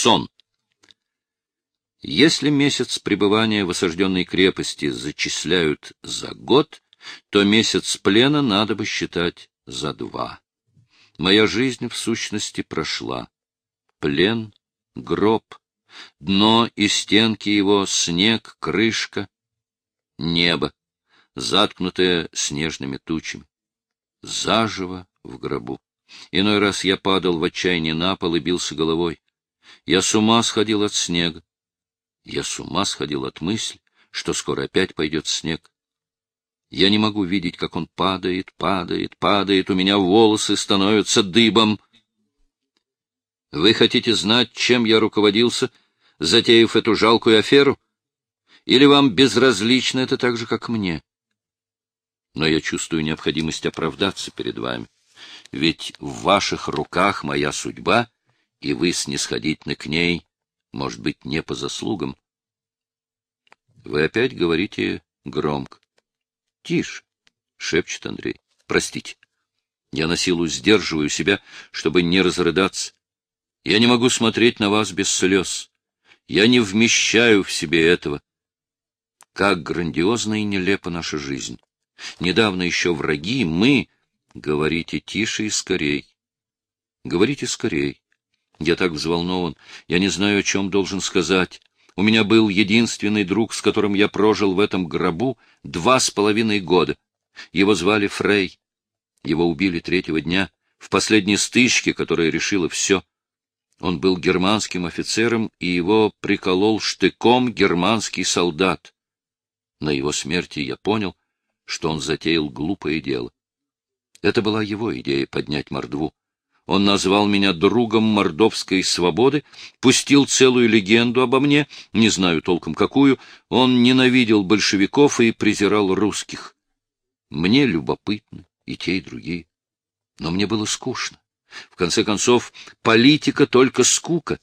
сон. Если месяц пребывания в осажденной крепости зачисляют за год, то месяц плена надо бы считать за два. Моя жизнь в сущности прошла. Плен, гроб, дно и стенки его, снег, крышка, небо, заткнутое снежными тучами. Заживо в гробу. Иной раз я падал в отчаянии на пол и бился головой. Я с ума сходил от снега. Я с ума сходил от мысли, что скоро опять пойдет снег. Я не могу видеть, как он падает, падает, падает, у меня волосы становятся дыбом. Вы хотите знать, чем я руководился, затеяв эту жалкую аферу? Или вам безразлично это так же, как мне? Но я чувствую необходимость оправдаться перед вами. Ведь в ваших руках моя судьба, и вы снисходительны к ней может быть, не по заслугам. Вы опять говорите громко. — Тише, — шепчет Андрей. — Простите. Я на силу сдерживаю себя, чтобы не разрыдаться. Я не могу смотреть на вас без слез. Я не вмещаю в себе этого. Как грандиозна и нелепа наша жизнь. Недавно еще враги, мы... Говорите тише и скорей. Говорите скорей. Я так взволнован. Я не знаю, о чем должен сказать. У меня был единственный друг, с которым я прожил в этом гробу два с половиной года. Его звали Фрей. Его убили третьего дня, в последней стычке, которая решила все. Он был германским офицером, и его приколол штыком германский солдат. На его смерти я понял, что он затеял глупое дело. Это была его идея — поднять мордву. Он назвал меня другом мордовской свободы, пустил целую легенду обо мне, не знаю толком какую, он ненавидел большевиков и презирал русских. Мне любопытны и те, и другие. Но мне было скучно. В конце концов, политика только скука.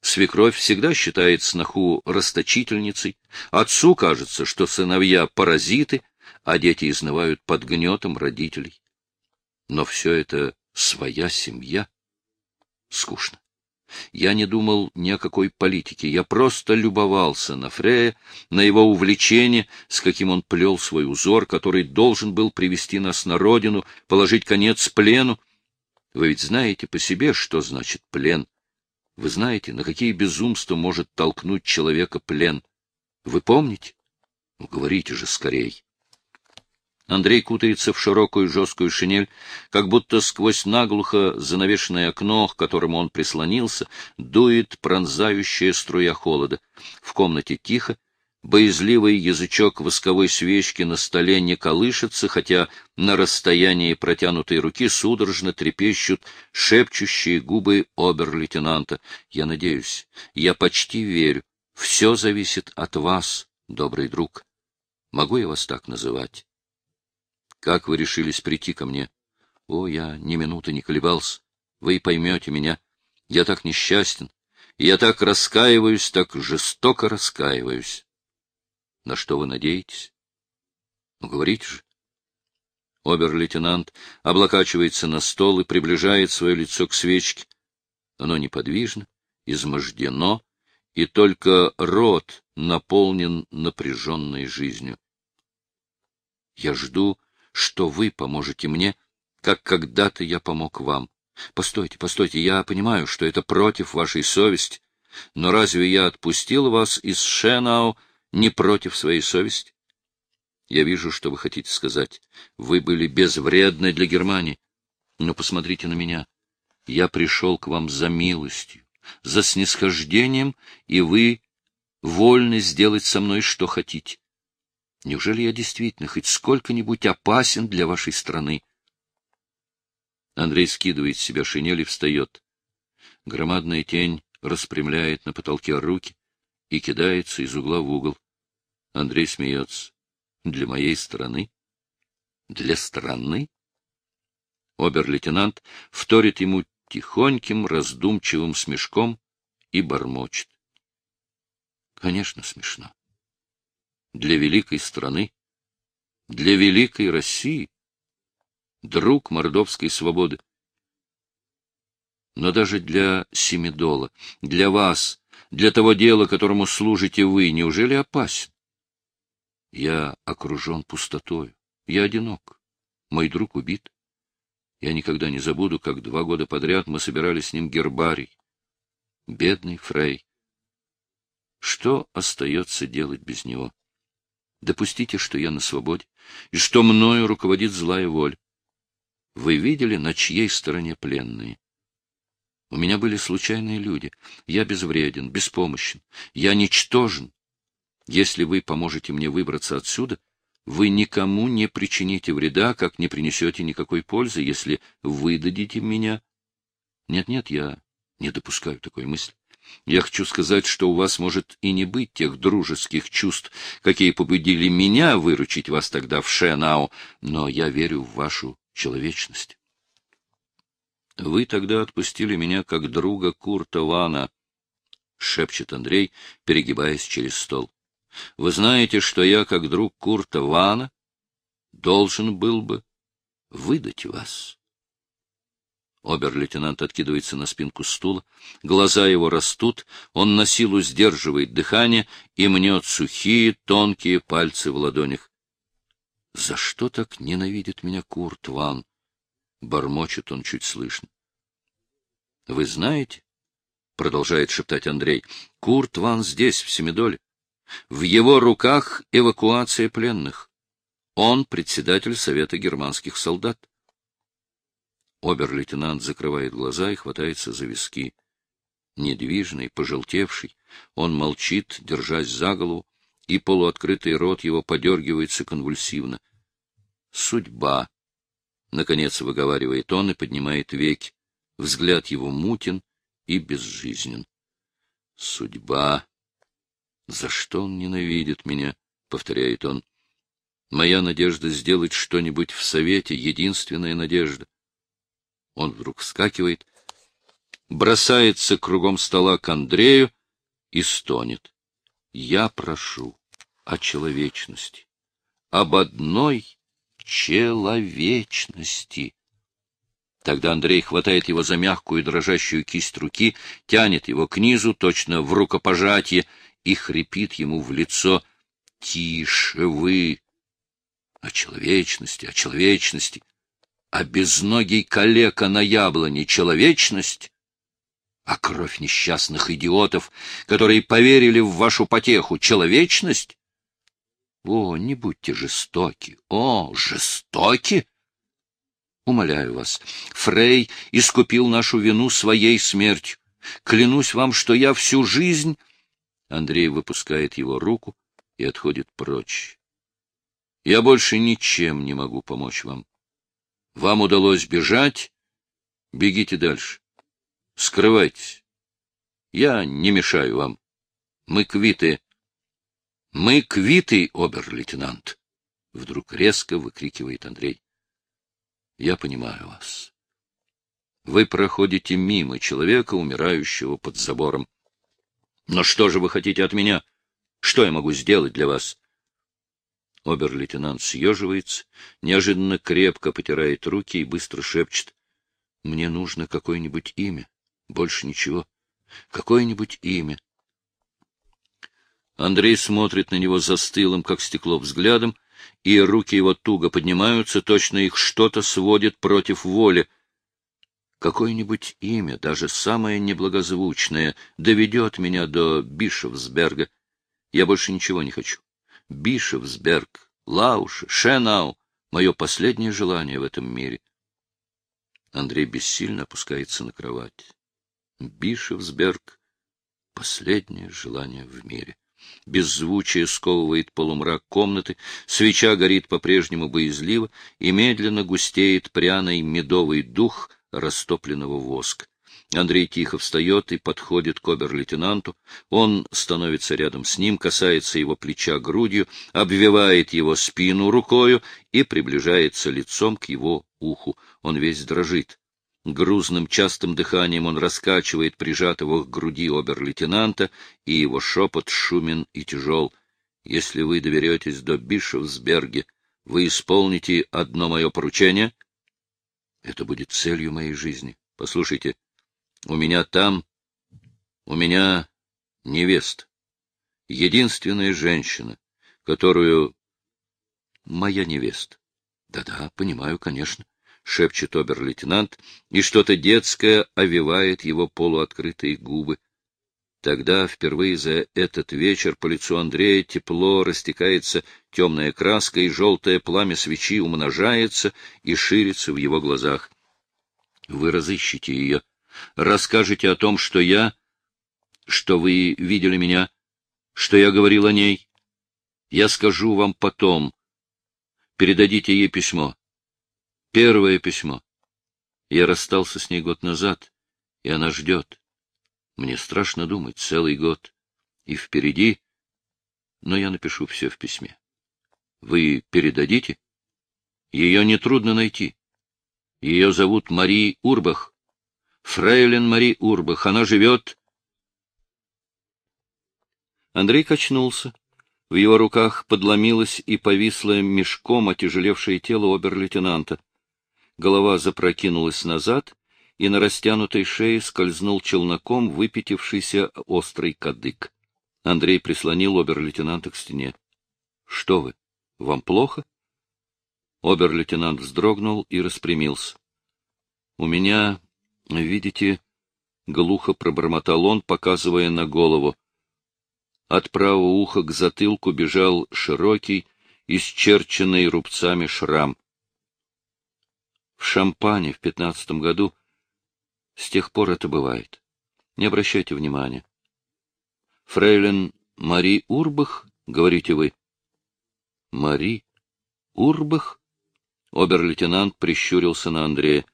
Свекровь всегда считает сноху расточительницей, отцу кажется, что сыновья — паразиты, а дети изнывают под гнетом родителей. Но все это Своя семья? Скучно. Я не думал ни о какой политике, я просто любовался на Фрея, на его увлечение, с каким он плел свой узор, который должен был привести нас на родину, положить конец плену. Вы ведь знаете по себе, что значит плен. Вы знаете, на какие безумства может толкнуть человека плен. Вы помните? Ну, говорите же скорей. Андрей кутается в широкую жесткую шинель, как будто сквозь наглухо занавешенное окно, к которому он прислонился, дует пронзающая струя холода. В комнате тихо, боязливый язычок восковой свечки на столе не колышется, хотя на расстоянии протянутой руки судорожно трепещут шепчущие губы обер-лейтенанта. Я надеюсь, я почти верю. Все зависит от вас, добрый друг. Могу я вас так называть? Как вы решились прийти ко мне? О, я ни минуты не колебался. Вы поймете меня. Я так несчастен. Я так раскаиваюсь, так жестоко раскаиваюсь. На что вы надеетесь? Ну, говорите же. Обер-лейтенант облокачивается на стол и приближает свое лицо к свечке. Оно неподвижно, измождено, и только рот наполнен напряженной жизнью. Я жду, что вы поможете мне, как когда-то я помог вам. Постойте, постойте, я понимаю, что это против вашей совести, но разве я отпустил вас из Шенау не против своей совести? Я вижу, что вы хотите сказать. Вы были безвредны для Германии. Но посмотрите на меня. Я пришел к вам за милостью, за снисхождением, и вы вольны сделать со мной, что хотите. Неужели я действительно хоть сколько-нибудь опасен для вашей страны? Андрей скидывает с себя шинель и встает. Громадная тень распрямляет на потолке руки и кидается из угла в угол. Андрей смеется. Для моей страны? Для страны? Обер-лейтенант вторит ему тихоньким, раздумчивым смешком и бормочет. Конечно, смешно для великой страны, для великой России, друг мордовской свободы. Но даже для Семидола, для вас, для того дела, которому служите вы, неужели опасен? Я окружен пустотой, я одинок, мой друг убит. Я никогда не забуду, как два года подряд мы собирали с ним гербарий. Бедный Фрей. Что остается делать без него? Допустите, что я на свободе, и что мною руководит злая воля. Вы видели, на чьей стороне пленные? У меня были случайные люди. Я безвреден, беспомощен. Я ничтожен. Если вы поможете мне выбраться отсюда, вы никому не причините вреда, как не принесете никакой пользы, если выдадите меня. Нет-нет, я не допускаю такой мысли. Я хочу сказать, что у вас может и не быть тех дружеских чувств, какие побудили меня выручить вас тогда в Шенау, но я верю в вашу человечность. Вы тогда отпустили меня как друга Курта Вана, — шепчет Андрей, перегибаясь через стол. Вы знаете, что я, как друг Курта Вана, должен был бы выдать вас. Обер-лейтенант откидывается на спинку стула, глаза его растут, он на силу сдерживает дыхание и мнет сухие, тонкие пальцы в ладонях. — За что так ненавидит меня Курт Ван? — бормочет он чуть слышно. — Вы знаете, — продолжает шептать Андрей, — Курт Ван здесь, в Семидоле. В его руках эвакуация пленных. Он председатель Совета германских солдат. Обер-лейтенант закрывает глаза и хватается за виски. Недвижный, пожелтевший, он молчит, держась за голову, и полуоткрытый рот его подергивается конвульсивно. «Судьба!» — наконец выговаривает он и поднимает веки. Взгляд его мутен и безжизнен. «Судьба!» За что он ненавидит меня? — повторяет он. Моя надежда сделать что-нибудь в совете — единственная надежда. Он вдруг вскакивает, бросается кругом стола к Андрею и стонет. Я прошу о человечности, об одной человечности. Тогда Андрей хватает его за мягкую дрожащую кисть руки, тянет его к низу, точно в рукопожатие, и хрипит ему в лицо «Тише вы!» О человечности, о человечности, а безногий калека на яблоне — человечность, а кровь несчастных идиотов, которые поверили в вашу потеху — человечность? О, не будьте жестоки! О, жестоки! Умоляю вас, Фрей искупил нашу вину своей смертью. Клянусь вам, что я всю жизнь Андрей выпускает его руку и отходит прочь. Я больше ничем не могу помочь вам. Вам удалось бежать, бегите дальше. Скрывайтесь. Я не мешаю вам. Мы квиты. Мы квиты, обер-лейтенант. Вдруг резко выкрикивает Андрей. Я понимаю вас. Вы проходите мимо человека, умирающего под забором. Но что же вы хотите от меня? Что я могу сделать для вас? Обер-лейтенант съеживается, неожиданно крепко потирает руки и быстро шепчет. — Мне нужно какое-нибудь имя. Больше ничего. Какое-нибудь имя. Андрей смотрит на него застылым, как стекло, взглядом, и руки его туго поднимаются, точно их что-то сводит против воли. Какое-нибудь имя, даже самое неблагозвучное, доведет меня до Бишевсберга. Я больше ничего не хочу. Бишевсберг, Лауш, Шенау — мое последнее желание в этом мире. Андрей бессильно опускается на кровать. Бишевсберг — последнее желание в мире. Беззвучие сковывает полумрак комнаты, свеча горит по-прежнему боязливо, и медленно густеет пряный медовый дух — растопленного воска. Андрей тихо встает и подходит к обер-лейтенанту. Он становится рядом с ним, касается его плеча грудью, обвивает его спину рукою и приближается лицом к его уху. Он весь дрожит. Грузным частым дыханием он раскачивает прижатого к груди обер-лейтенанта, и его шепот шумен и тяжел. «Если вы доверетесь до Бишевсберге, вы исполните одно мое поручение — это будет целью моей жизни. Послушайте, У меня там, у меня невеста, единственная женщина, которую... Моя невеста. Да-да, понимаю, конечно, — шепчет обер-лейтенант, и что-то детское овивает его полуоткрытые губы. Тогда впервые за этот вечер по лицу Андрея тепло растекается темная краска, и желтое пламя свечи умножается и ширится в его глазах. Вы разыщете ее, расскажете о том, что я, что вы видели меня, что я говорил о ней. Я скажу вам потом. Передадите ей письмо. Первое письмо. Я расстался с ней год назад, и она ждет. Мне страшно думать, целый год. И впереди... Но я напишу все в письме. Вы передадите? Ее нетрудно найти. Ее зовут Мари Урбах. Фрейлин Мари Урбах. Она живет... Андрей качнулся. В его руках подломилось и повисло мешком отяжелевшее тело обер-лейтенанта. Голова запрокинулась назад, и на растянутой шее скользнул челноком выпятившийся острый кадык. Андрей прислонил обер-лейтенанта к стене. — Что вы? Вам плохо? Обер-лейтенант вздрогнул и распрямился. — У меня, видите, — глухо пробормотал он, показывая на голову. От правого уха к затылку бежал широкий, исчерченный рубцами шрам. В Шампане в пятнадцатом году с тех пор это бывает. Не обращайте внимания. Фрейлин Мари Урбах, говорите вы? Мари Урбах? Обер-лейтенант прищурился на Андрея.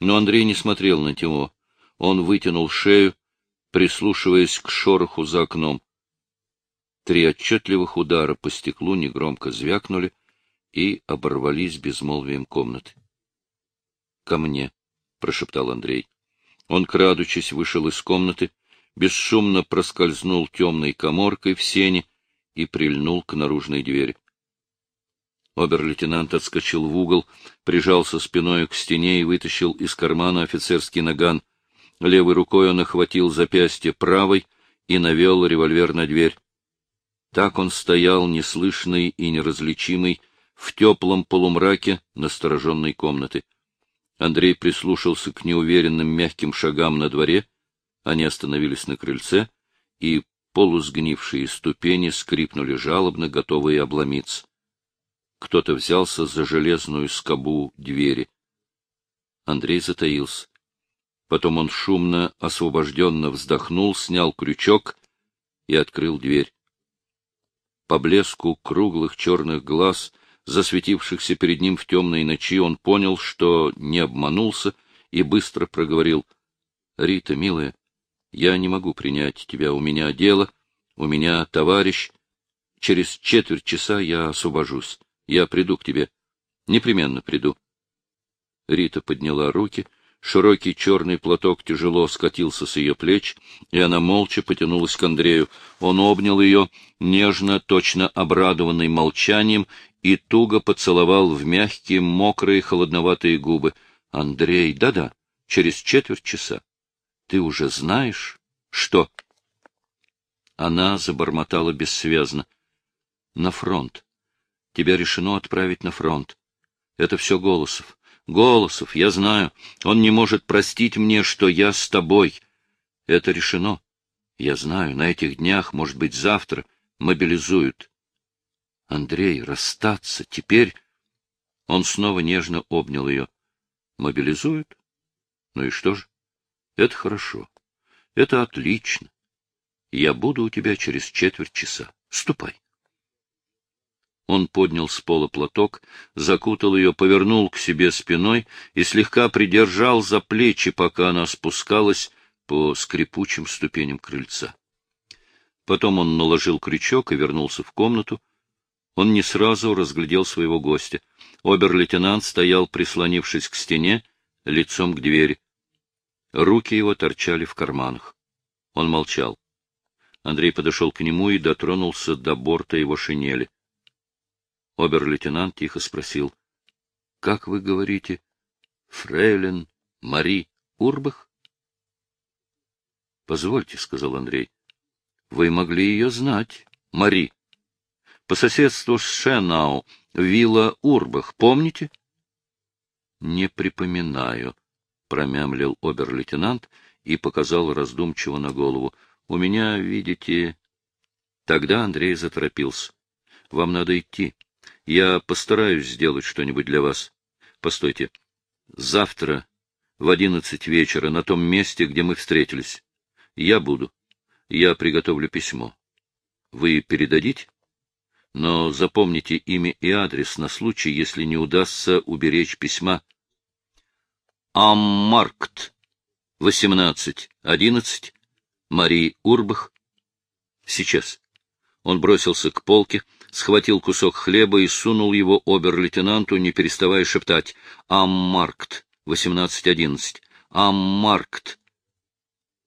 Но Андрей не смотрел на него. Он вытянул шею, прислушиваясь к шороху за окном. Три отчетливых удара по стеклу негромко звякнули и оборвались безмолвием комнаты. — Ко мне, — прошептал Андрей. Он, крадучись, вышел из комнаты, бесшумно проскользнул темной коморкой в сене и прильнул к наружной двери. Обер-лейтенант отскочил в угол, прижался спиной к стене и вытащил из кармана офицерский наган. Левой рукой он охватил запястье правой и навел револьвер на дверь. Так он стоял, неслышный и неразличимый, в теплом полумраке настороженной комнаты. Андрей прислушался к неуверенным мягким шагам на дворе. Они остановились на крыльце, и полусгнившие ступени скрипнули жалобно, готовые обломиться. Кто-то взялся за железную скобу двери. Андрей затаился. Потом он шумно, освобожденно вздохнул, снял крючок и открыл дверь. По блеску круглых черных глаз — засветившихся перед ним в темной ночи, он понял, что не обманулся, и быстро проговорил. — Рита, милая, я не могу принять тебя. У меня дело, у меня товарищ. Через четверть часа я освобожусь. Я приду к тебе. Непременно приду. Рита подняла руки. Широкий черный платок тяжело скатился с ее плеч, и она молча потянулась к Андрею. Он обнял ее, нежно, точно обрадованный молчанием, и туго поцеловал в мягкие, мокрые, холодноватые губы. — Андрей, да-да, через четверть часа. Ты уже знаешь, что? Она забормотала бессвязно. — На фронт. Тебя решено отправить на фронт. Это все Голосов. Голосов, я знаю. Он не может простить мне, что я с тобой. Это решено. Я знаю, на этих днях, может быть, завтра, мобилизуют. Андрей, расстаться теперь... Он снова нежно обнял ее. Мобилизуют? Ну и что же? Это хорошо. Это отлично. Я буду у тебя через четверть часа. Ступай. Он поднял с пола платок, закутал ее, повернул к себе спиной и слегка придержал за плечи, пока она спускалась по скрипучим ступеням крыльца. Потом он наложил крючок и вернулся в комнату, он не сразу разглядел своего гостя. Обер-лейтенант стоял, прислонившись к стене, лицом к двери. Руки его торчали в карманах. Он молчал. Андрей подошел к нему и дотронулся до борта его шинели. Обер-лейтенант тихо спросил. — Как вы говорите, фрейлин Мари Урбах? — Позвольте, — сказал Андрей. — Вы могли ее знать, Мари. По соседству с Шенау, вилла Урбах, помните? — Не припоминаю, — промямлил обер-лейтенант и показал раздумчиво на голову. — У меня, видите... Тогда Андрей заторопился. — Вам надо идти. Я постараюсь сделать что-нибудь для вас. Постойте. Завтра в одиннадцать вечера на том месте, где мы встретились. Я буду. Я приготовлю письмо. Вы передадите? Но запомните имя и адрес на случай, если не удастся уберечь письма. Аммаркт, 18.11, Мари Урбах. Сейчас. Он бросился к полке, схватил кусок хлеба и сунул его обер-лейтенанту, не переставая шептать. Аммаркт, 18.11, Аммаркт.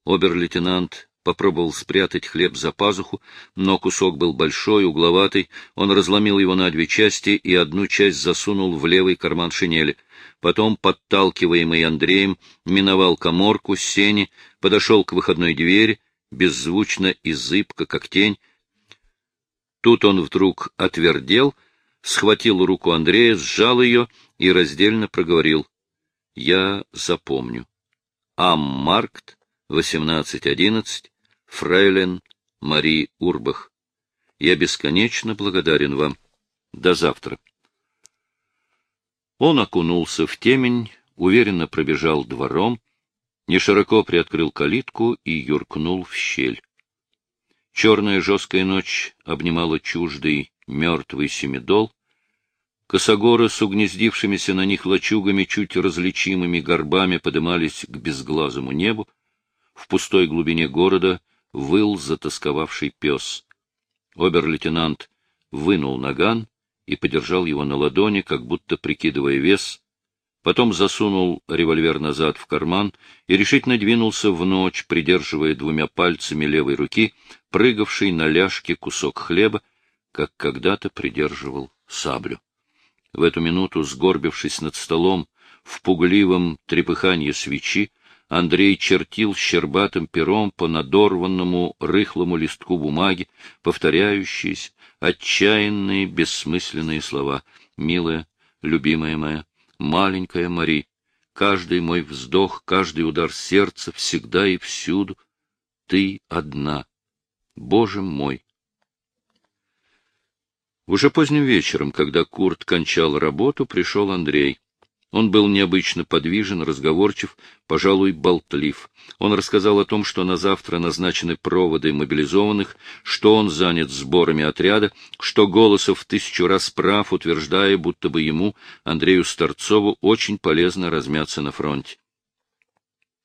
Обер-лейтенант попробовал спрятать хлеб за пазуху, но кусок был большой, угловатый, он разломил его на две части и одну часть засунул в левый карман шинели. Потом, подталкиваемый Андреем, миновал коморку, сени, подошел к выходной двери, беззвучно и зыбко, как тень. Тут он вдруг отвердел, схватил руку Андрея, сжал ее и раздельно проговорил. — Я запомню. Аммаркт 18.11, фрейлен Мари Урбах. Я бесконечно благодарен вам. До завтра. Он окунулся в темень, уверенно пробежал двором, нешироко приоткрыл калитку и юркнул в щель. Черная жесткая ночь обнимала чуждый мертвый семидол, Косогоры с угнездившимися на них лачугами чуть различимыми горбами подымались к безглазому небу, в пустой глубине города выл затасковавший пес. Обер-лейтенант вынул наган и подержал его на ладони, как будто прикидывая вес, потом засунул револьвер назад в карман и решительно двинулся в ночь, придерживая двумя пальцами левой руки прыгавший на ляжке кусок хлеба, как когда-то придерживал саблю. В эту минуту, сгорбившись над столом, в пугливом трепыханье свечи, Андрей чертил щербатым пером по надорванному рыхлому листку бумаги, повторяющиеся, отчаянные, бессмысленные слова. «Милая, любимая моя, маленькая Мари, каждый мой вздох, каждый удар сердца, всегда и всюду, ты одна. Боже мой!» Уже поздним вечером, когда Курт кончал работу, пришел Андрей. Он был необычно подвижен, разговорчив, пожалуй, болтлив. Он рассказал о том, что на завтра назначены проводы мобилизованных, что он занят сборами отряда, что Голосов тысячу раз прав, утверждая, будто бы ему, Андрею Старцову, очень полезно размяться на фронте.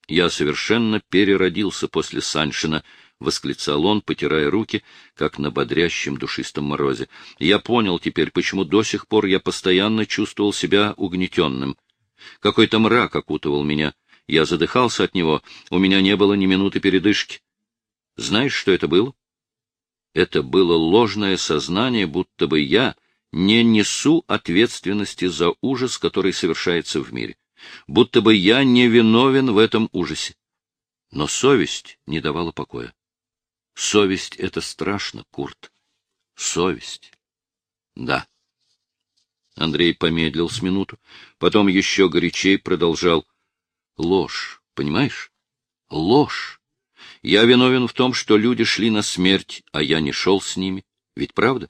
«Я совершенно переродился после Саншина», — восклицал он, потирая руки, как на бодрящем душистом морозе. Я понял теперь, почему до сих пор я постоянно чувствовал себя угнетенным. Какой-то мрак окутывал меня. Я задыхался от него, у меня не было ни минуты передышки. Знаешь, что это было? Это было ложное сознание, будто бы я не несу ответственности за ужас, который совершается в мире, будто бы я не виновен в этом ужасе. Но совесть не давала покоя. Совесть — это страшно, Курт. Совесть. Да. Андрей помедлил с минуту, потом еще горячей продолжал. Ложь, понимаешь? Ложь. Я виновен в том, что люди шли на смерть, а я не шел с ними. Ведь правда?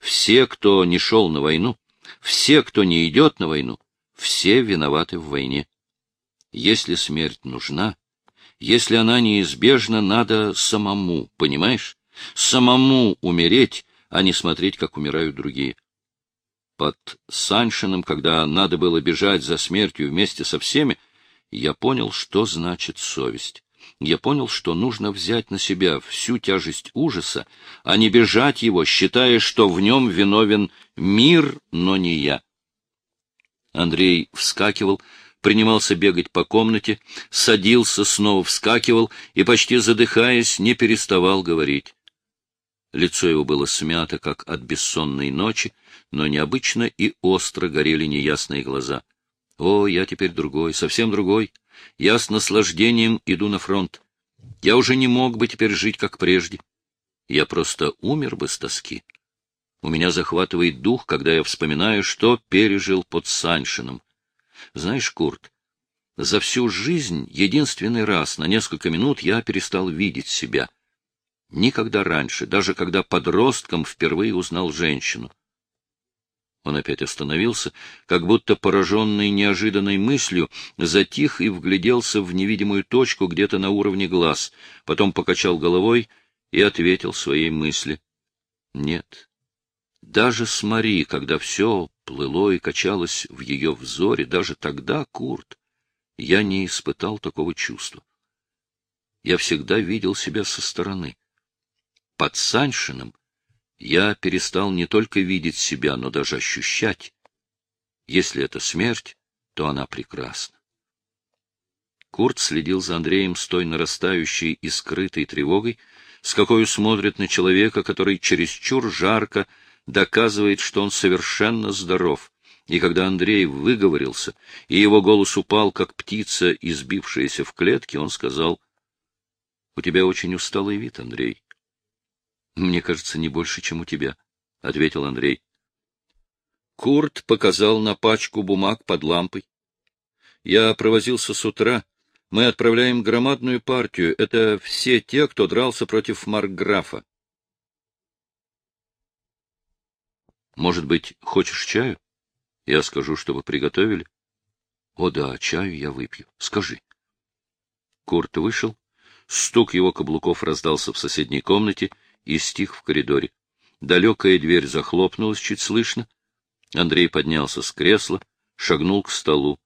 Все, кто не шел на войну, все, кто не идет на войну, все виноваты в войне. Если смерть нужна, если она неизбежна, надо самому, понимаешь? Самому умереть, а не смотреть, как умирают другие. Под Саншином, когда надо было бежать за смертью вместе со всеми, я понял, что значит совесть. Я понял, что нужно взять на себя всю тяжесть ужаса, а не бежать его, считая, что в нем виновен мир, но не я. Андрей вскакивал, принимался бегать по комнате, садился, снова вскакивал и, почти задыхаясь, не переставал говорить. Лицо его было смято, как от бессонной ночи, но необычно и остро горели неясные глаза. О, я теперь другой, совсем другой. Я с наслаждением иду на фронт. Я уже не мог бы теперь жить, как прежде. Я просто умер бы с тоски. У меня захватывает дух, когда я вспоминаю, что пережил под Саншином. Знаешь, Курт, за всю жизнь единственный раз на несколько минут я перестал видеть себя. Никогда раньше, даже когда подростком впервые узнал женщину. Он опять остановился, как будто пораженный неожиданной мыслью, затих и вгляделся в невидимую точку где-то на уровне глаз, потом покачал головой и ответил своей мысли. Нет. Даже с Мари, когда все плыло и качалось в ее взоре, даже тогда, Курт, я не испытал такого чувства. Я всегда видел себя со стороны. Под Саншином я перестал не только видеть себя, но даже ощущать. Если это смерть, то она прекрасна. Курт следил за Андреем с той нарастающей и скрытой тревогой, с какой смотрит на человека, который чересчур жарко доказывает, что он совершенно здоров. И когда Андрей выговорился, и его голос упал, как птица, избившаяся в клетке, он сказал, — У тебя очень усталый вид, Андрей. — Мне кажется, не больше, чем у тебя, — ответил Андрей. Курт показал на пачку бумаг под лампой. — Я провозился с утра. Мы отправляем громадную партию. Это все те, кто дрался против Маркграфа. — Может быть, хочешь чаю? Я скажу, чтобы приготовили. — О да, чаю я выпью. Скажи. Курт вышел. Стук его каблуков раздался в соседней комнате — и стих в коридоре. Далекая дверь захлопнулась чуть слышно. Андрей поднялся с кресла, шагнул к столу.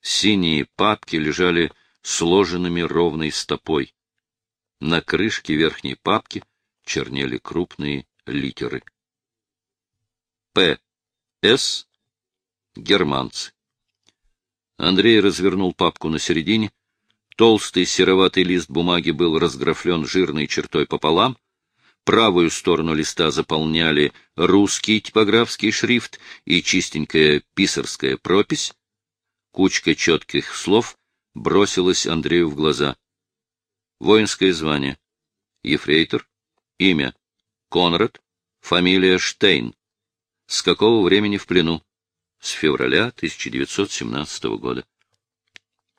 Синие папки лежали сложенными ровной стопой. На крышке верхней папки чернели крупные литеры. П. С. Германцы. Андрей развернул папку на середине, Толстый сероватый лист бумаги был разграфлен жирной чертой пополам, правую сторону листа заполняли русский типографский шрифт и чистенькая писарская пропись. Кучка четких слов бросилась Андрею в глаза. Воинское звание. Ефрейтор. Имя. Конрад. Фамилия Штейн. С какого времени в плену? С февраля 1917 года.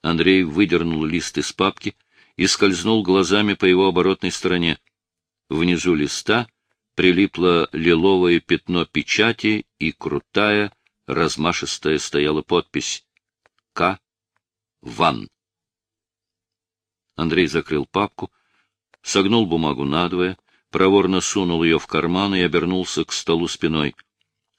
Андрей выдернул лист из папки и скользнул глазами по его оборотной стороне. Внизу листа прилипло лиловое пятно печати и крутая, размашистая стояла подпись «К. Ван». Андрей закрыл папку, согнул бумагу надвое, проворно сунул ее в карман и обернулся к столу спиной —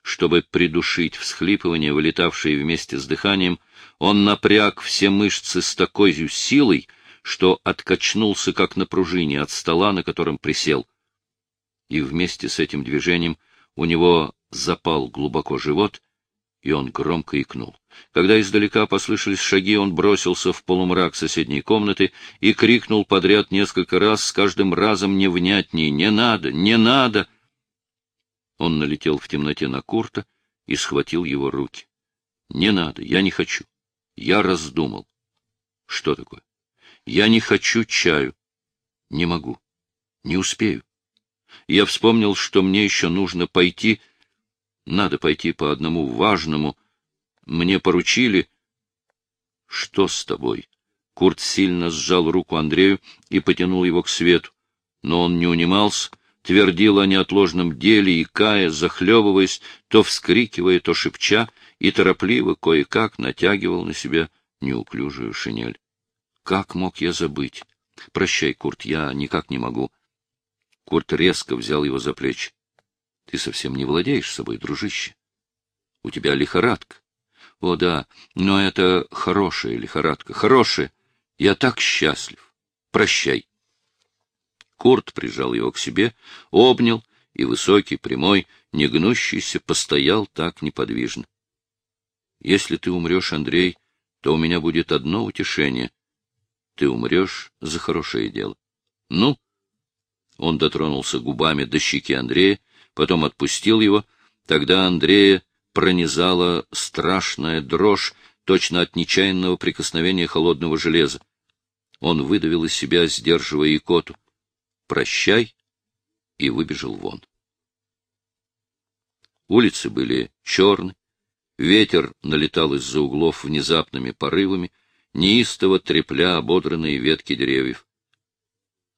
чтобы придушить всхлипывание, вылетавшее вместе с дыханием, он напряг все мышцы с такой силой, что откачнулся, как на пружине, от стола, на котором присел. И вместе с этим движением у него запал глубоко живот, и он громко икнул. Когда издалека послышались шаги, он бросился в полумрак соседней комнаты и крикнул подряд несколько раз, с каждым разом невнятнее «Не надо! Не надо!» Он налетел в темноте на Курта и схватил его руки. — Не надо, я не хочу. Я раздумал. — Что такое? — Я не хочу чаю. — Не могу. Не успею. Я вспомнил, что мне еще нужно пойти... Надо пойти по одному важному. Мне поручили... — Что с тобой? Курт сильно сжал руку Андрею и потянул его к свету. Но он не унимался, твердил о неотложном деле и кая, захлебываясь, то вскрикивая, то шепча, и торопливо кое-как натягивал на себя неуклюжую шинель. Как мог я забыть? Прощай, Курт, я никак не могу. Курт резко взял его за плечи. Ты совсем не владеешь собой, дружище. У тебя лихорадка. О, да, но это хорошая лихорадка, хорошая. Я так счастлив. Прощай. Курт прижал его к себе, обнял, и высокий, прямой, негнущийся, постоял так неподвижно. — Если ты умрешь, Андрей, то у меня будет одно утешение. Ты умрешь за хорошее дело. — Ну? Он дотронулся губами до щеки Андрея, потом отпустил его. Тогда Андрея пронизала страшная дрожь, точно от нечаянного прикосновения холодного железа. Он выдавил из себя, сдерживая икоту. «Прощай!» и выбежал вон. Улицы были черны, ветер налетал из-за углов внезапными порывами, неистово трепля ободранные ветки деревьев.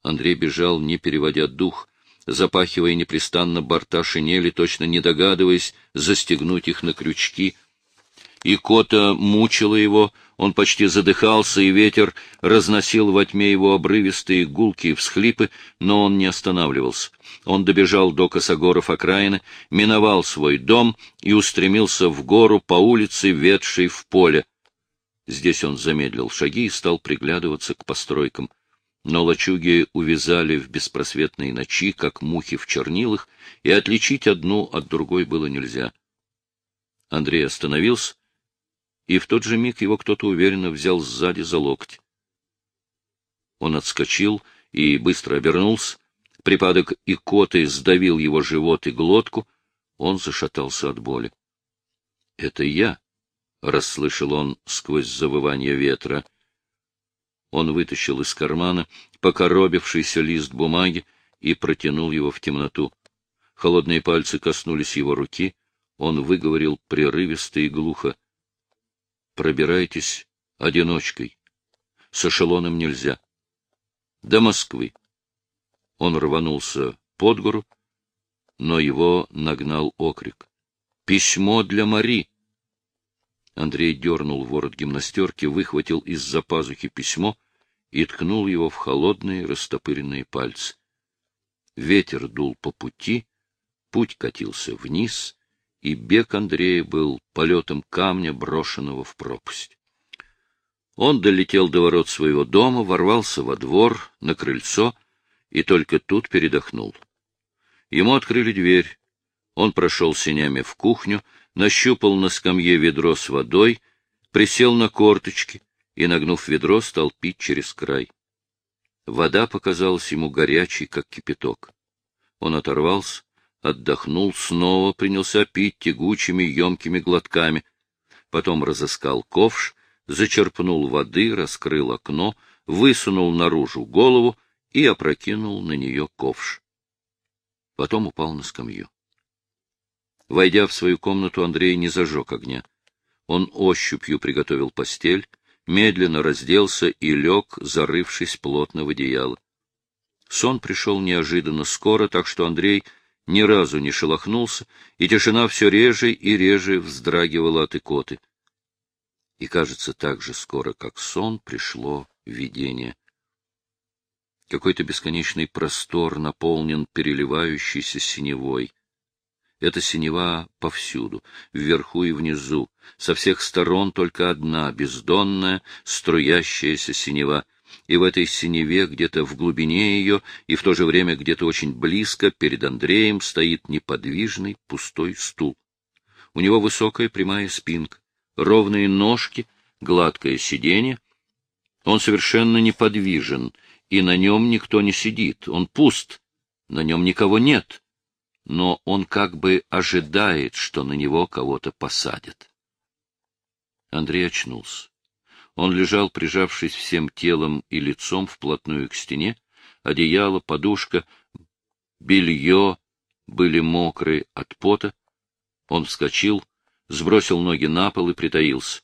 Андрей бежал, не переводя дух, запахивая непрестанно борта шинели, точно не догадываясь застегнуть их на крючки. Икота мучила его, он почти задыхался, и ветер разносил во тьме его обрывистые гулкие всхлипы, но он не останавливался. Он добежал до косогоров окраины, миновал свой дом и устремился в гору по улице, ведшей в поле. Здесь он замедлил шаги и стал приглядываться к постройкам. Но лачуги увязали в беспросветной ночи, как мухи в чернилах, и отличить одну от другой было нельзя. Андрей остановился, и в тот же миг его кто-то уверенно взял сзади за локоть. Он отскочил и быстро обернулся. Припадок икоты сдавил его живот и глотку. Он зашатался от боли. — Это я, — расслышал он сквозь завывание ветра. Он вытащил из кармана покоробившийся лист бумаги и протянул его в темноту. Холодные пальцы коснулись его руки. Он выговорил прерывисто и глухо пробирайтесь одиночкой. С эшелоном нельзя. До Москвы. Он рванулся под гору, но его нагнал окрик. «Письмо для Мари!» Андрей дернул ворот гимнастерки, выхватил из-за пазухи письмо и ткнул его в холодные растопыренные пальцы. Ветер дул по пути, путь катился вниз, и бег Андрея был полетом камня, брошенного в пропасть. Он долетел до ворот своего дома, ворвался во двор, на крыльцо, и только тут передохнул. Ему открыли дверь. Он прошел сенями в кухню, нащупал на скамье ведро с водой, присел на корточки и, нагнув ведро, стал пить через край. Вода показалась ему горячей, как кипяток. Он оторвался, отдохнул, снова принялся пить тягучими емкими глотками. Потом разыскал ковш, зачерпнул воды, раскрыл окно, высунул наружу голову и опрокинул на нее ковш. Потом упал на скамью. Войдя в свою комнату, Андрей не зажег огня. Он ощупью приготовил постель, медленно разделся и лег, зарывшись плотно в одеяло. Сон пришел неожиданно скоро, так что Андрей ни разу не шелохнулся, и тишина все реже и реже вздрагивала от икоты. И, кажется, так же скоро, как сон, пришло видение. Какой-то бесконечный простор наполнен переливающейся синевой. Эта синева повсюду, вверху и внизу, со всех сторон только одна, бездонная, струящаяся синева — и в этой синеве, где-то в глубине ее, и в то же время где-то очень близко, перед Андреем стоит неподвижный пустой стул. У него высокая прямая спинка, ровные ножки, гладкое сиденье. Он совершенно неподвижен, и на нем никто не сидит, он пуст, на нем никого нет, но он как бы ожидает, что на него кого-то посадят. Андрей очнулся. Он лежал, прижавшись всем телом и лицом вплотную к стене. Одеяло, подушка, белье были мокрые от пота. Он вскочил, сбросил ноги на пол и притаился.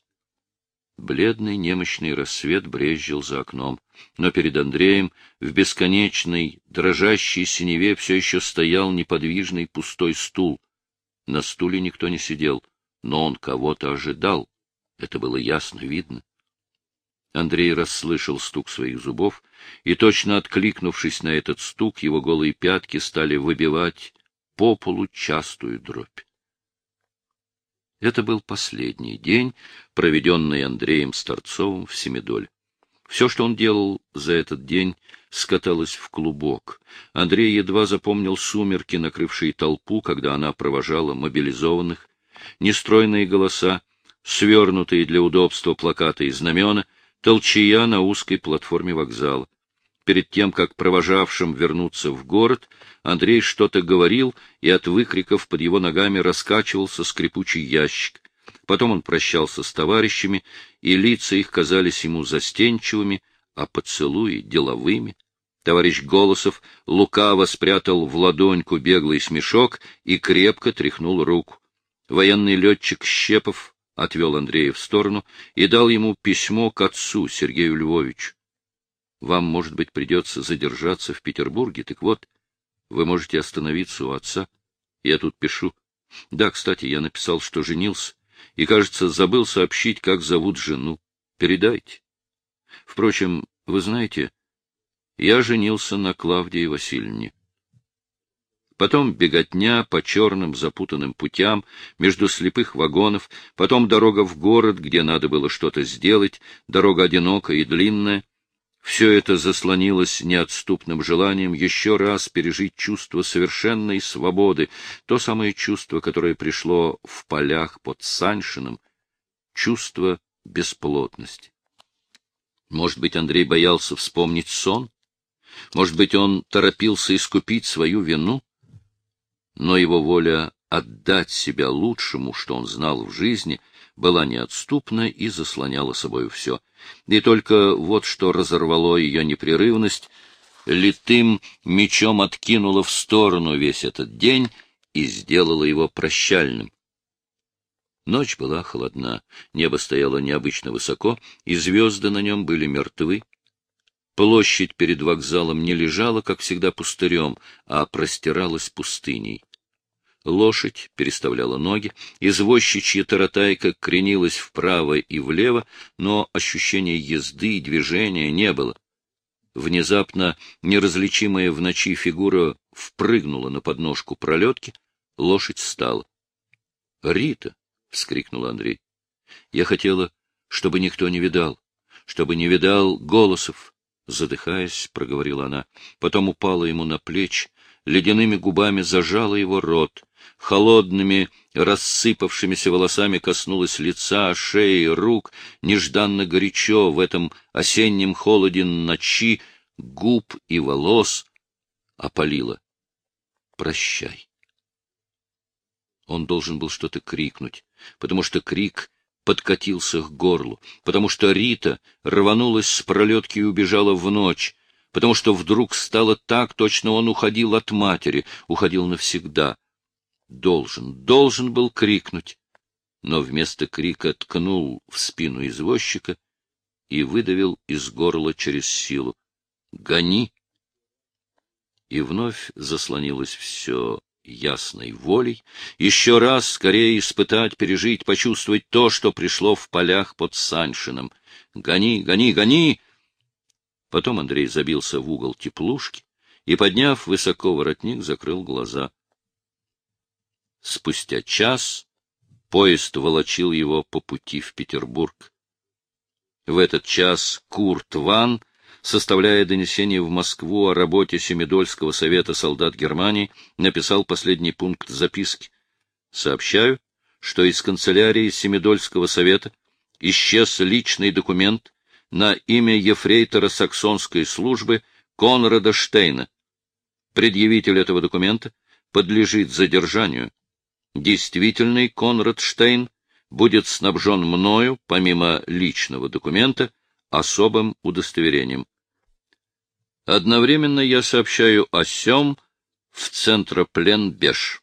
Бледный немощный рассвет брезжил за окном, но перед Андреем в бесконечной, дрожащей синеве все еще стоял неподвижный пустой стул. На стуле никто не сидел, но он кого-то ожидал. Это было ясно видно. Андрей расслышал стук своих зубов, и, точно откликнувшись на этот стук, его голые пятки стали выбивать по полу частую дробь. Это был последний день, проведенный Андреем Старцовым в Семидоль. Все, что он делал за этот день, скаталось в клубок. Андрей едва запомнил сумерки, накрывшие толпу, когда она провожала мобилизованных, нестройные голоса, свернутые для удобства плакаты и знамена — толчая на узкой платформе вокзала. Перед тем, как провожавшим вернуться в город, Андрей что-то говорил, и от выкриков под его ногами раскачивался скрипучий ящик. Потом он прощался с товарищами, и лица их казались ему застенчивыми, о поцелуе деловыми. Товарищ Голосов лукаво спрятал в ладоньку беглый смешок и крепко тряхнул руку. Военный летчик Щепов отвел Андрея в сторону и дал ему письмо к отцу Сергею Львовичу. Вам, может быть, придется задержаться в Петербурге, так вот, вы можете остановиться у отца. Я тут пишу. Да, кстати, я написал, что женился, и, кажется, забыл сообщить, как зовут жену. Передайте. Впрочем, вы знаете, я женился на Клавдии Васильевне. Потом беготня по черным запутанным путям между слепых вагонов, потом дорога в город, где надо было что-то сделать, дорога одинокая и длинная. Все это заслонилось неотступным желанием еще раз пережить чувство совершенной свободы, то самое чувство, которое пришло в полях под Саншином, чувство бесплотности. Может быть, Андрей боялся вспомнить сон? Может быть, он торопился искупить свою вину? Но его воля отдать себя лучшему, что он знал в жизни, была неотступна и заслоняла собой все. И только вот что разорвало ее непрерывность, литым мечом откинуло в сторону весь этот день и сделало его прощальным. Ночь была холодна, небо стояло необычно высоко, и звезды на нем были мертвы. Площадь перед вокзалом не лежала, как всегда, пустырем, а простиралась пустыней. Лошадь переставляла ноги, извозчичья таратайка кренилась вправо и влево, но ощущения езды и движения не было. Внезапно неразличимая в ночи фигура впрыгнула на подножку пролетки, лошадь стала. — Рита! — вскрикнул Андрей. — Я хотела, чтобы никто не видал, чтобы не видал голосов, — задыхаясь, проговорила она. Потом упала ему на плечи, ледяными губами зажала его рот, холодными, рассыпавшимися волосами коснулась лица, шеи, рук, нежданно горячо в этом осеннем холоде ночи губ и волос опалила. «Прощай». Он должен был что-то крикнуть, потому что крик подкатился к горлу, потому что Рита рванулась с пролетки и убежала в ночь, потому что вдруг стало так, точно он уходил от матери, уходил навсегда. Должен, должен был крикнуть, но вместо крика ткнул в спину извозчика и выдавил из горла через силу. «Гони!» И вновь заслонилось все ясной волей, еще раз скорее испытать, пережить, почувствовать то, что пришло в полях под Саншином. «Гони, гони, гони!» Потом Андрей забился в угол теплушки и, подняв высоко воротник, закрыл глаза. Спустя час поезд волочил его по пути в Петербург. В этот час Курт Ван составляя донесение в Москву о работе Семидольского совета солдат Германии, написал последний пункт записки. Сообщаю, что из канцелярии Семидольского совета исчез личный документ на имя ефрейтора саксонской службы Конрада Штейна. Предъявитель этого документа подлежит задержанию. Действительный Конрад Штейн будет снабжен мною, помимо личного документа, особым удостоверением. Одновременно я сообщаю о сём в Центроплен Беш.